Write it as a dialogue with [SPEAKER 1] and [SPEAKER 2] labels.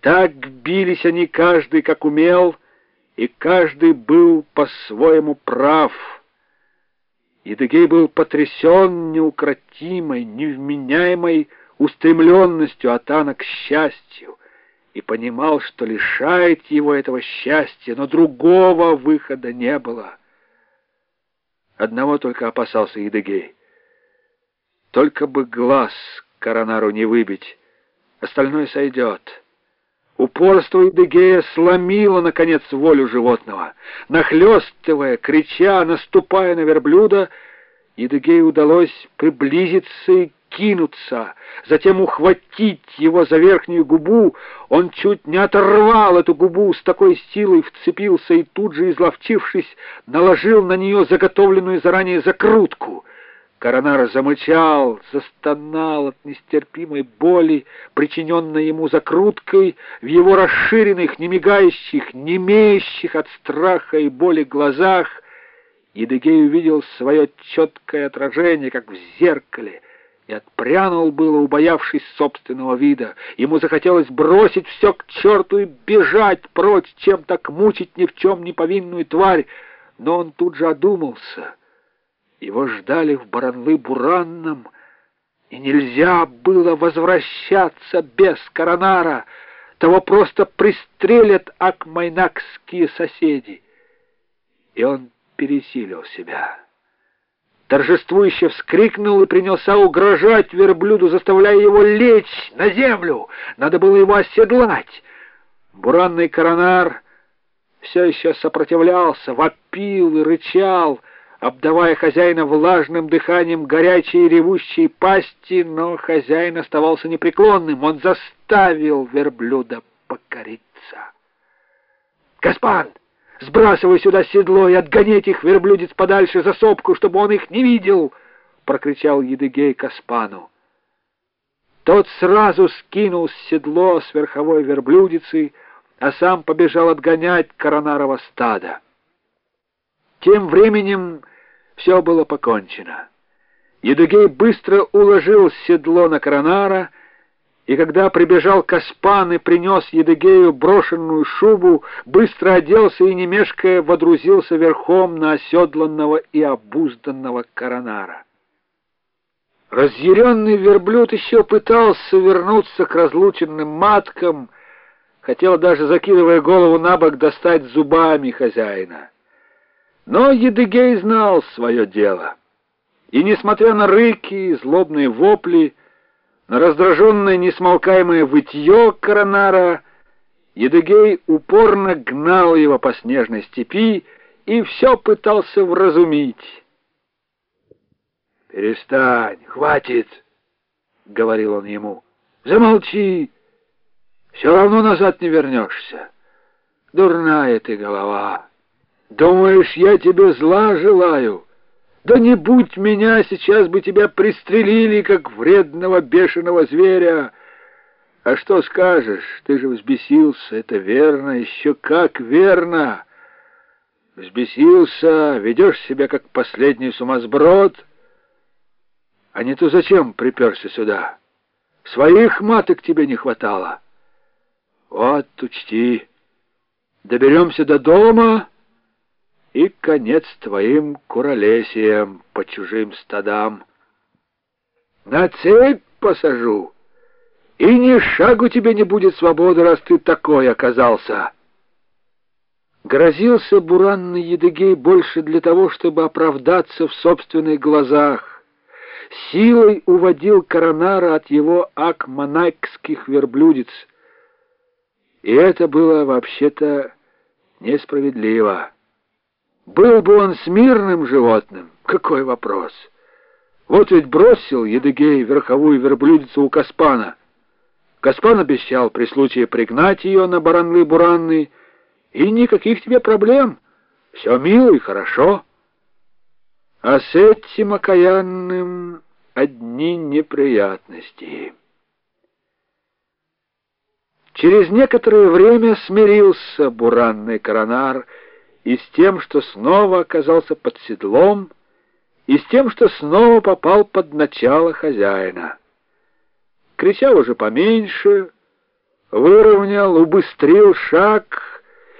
[SPEAKER 1] Так бились они каждый как умел, и каждый был по-своему прав. Едыгей был потрясен неукротимой, невменяемой устремленностью Атана к счастью и понимал, что лишает его этого счастья, но другого выхода не было. Одного только опасался Едыгей. Только бы глаз коронару не выбить, остальное сойдет. Упорство Идыгея сломило, наконец, волю животного. Нахлестывая, крича, наступая на верблюда, Идыгею удалось приблизиться и кинуться, затем ухватить его за верхнюю губу. Он чуть не оторвал эту губу, с такой силой вцепился и тут же, изловчившись, наложил на нее заготовленную заранее закрутку — Коронар замычал, застонал от нестерпимой боли, причиненной ему закруткой, в его расширенных, немигающих, немеющих от страха и боли глазах. Едыгей увидел свое четкое отражение, как в зеркале, и отпрянул было, убоявшись собственного вида. Ему захотелось бросить все к черту и бежать прочь, чем так мучить ни в чем не повинную тварь, но он тут же одумался — его ждали в Баранлы-Буранном, и нельзя было возвращаться без коронара. Того просто пристрелят акмайнакские соседи. И он пересилил себя. Торжествующе вскрикнул и принялся угрожать верблюду, заставляя его лечь на землю. Надо было его оседлать. Буранный коронар все еще сопротивлялся, вопил и рычал, обдавая хозяина влажным дыханием горячей ревущей пасти, но хозяин оставался непреклонным. Он заставил верблюда покориться. «Гаспан, сбрасывай сюда седло и отгони этих верблюдец подальше за сопку, чтобы он их не видел!» — прокричал Едыгей Каспану. Тот сразу скинул седло с верховой верблюдицы, а сам побежал отгонять коронарова стада. Тем временем все было покончено. Едугей быстро уложил седло на коронара, и когда прибежал Каспан и принес Едыгею брошенную шубу, быстро оделся и, не мешкая, водрузился верхом на оседланного и обузданного коронара. Разъяренный верблюд еще пытался вернуться к разлученным маткам, хотел даже, закидывая голову на бок, достать зубами хозяина. Но Едыгей знал свое дело. И, несмотря на рыки и злобные вопли, на раздраженное несмолкаемое вытье коронара, Едыгей упорно гнал его по снежной степи и все пытался вразумить. «Перестань, хватит!» — говорил он ему. «Замолчи! Все равно назад не вернешься. Дурная ты голова!» Думаешь, я тебе зла желаю? Да не будь меня, сейчас бы тебя пристрелили, как вредного бешеного зверя. А что скажешь? Ты же взбесился, это верно, еще как верно. Взбесился, ведешь себя как последний сумасброд. А не то зачем приперся сюда? Своих маток тебе не хватало. Вот, учти, доберемся до дома и конец твоим куролесиям по чужим стадам. На цепь посажу, и ни шагу тебе не будет свободы, раз ты такой оказался. Грозился буранный Едыгей больше для того, чтобы оправдаться в собственных глазах. Силой уводил Коронара от его акманайкских верблюдец. И это было вообще-то несправедливо. Был бы он смирным животным, какой вопрос? Вот ведь бросил Едыгей верховую верблюдицу у Каспана. Каспан обещал при случае пригнать ее на баранлы-буранны, и никаких тебе проблем. Все мило и хорошо. А с этим окаянным одни неприятности. Через некоторое время смирился буранный коронар и с тем, что снова оказался под седлом, и с тем, что снова попал под начало хозяина. Крича уже поменьше, выровнял, убыстрил шаг